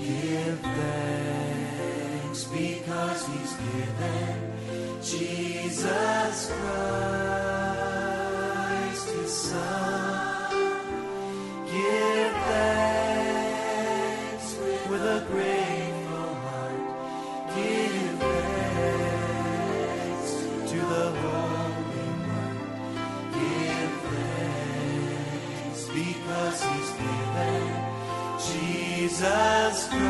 Give thanks because he's given Jesus Christ his Son. Give thanks with a grateful heart. Give thanks to the Holy One. Give thanks because he's given Jesus. Christ.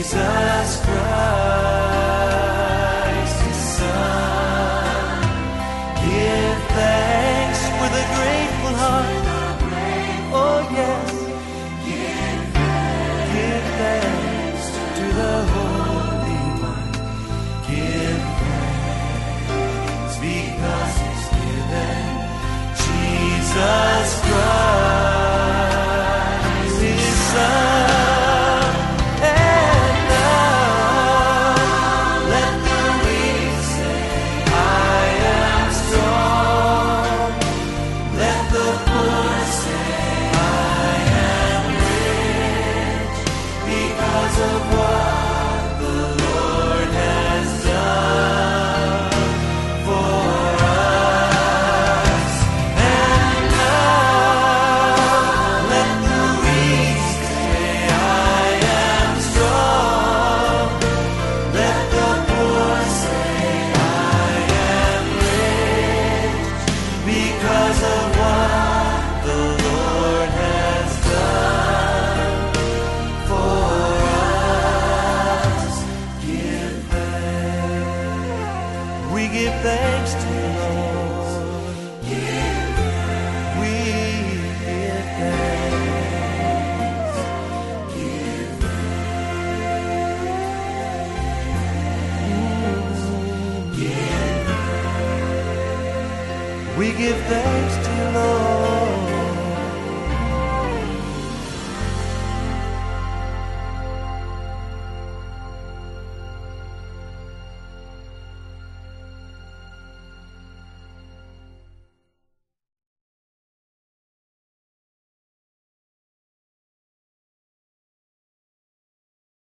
Jesus Christ, His Son. Give thanks with a grateful heart. We give thanks to Lord.